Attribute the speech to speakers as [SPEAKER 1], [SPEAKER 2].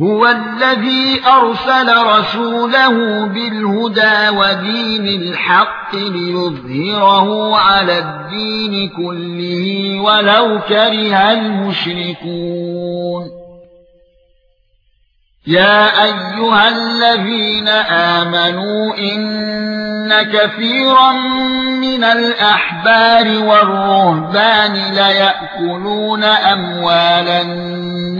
[SPEAKER 1] هو الذي أرسل رسوله بالهدى ودين الحق ليظهره على الدين كله ولو كره المشركون. يا أيها الذين آمنوا إن كثيرا من الأحبار والرهبان لا ياكلون أموال الناس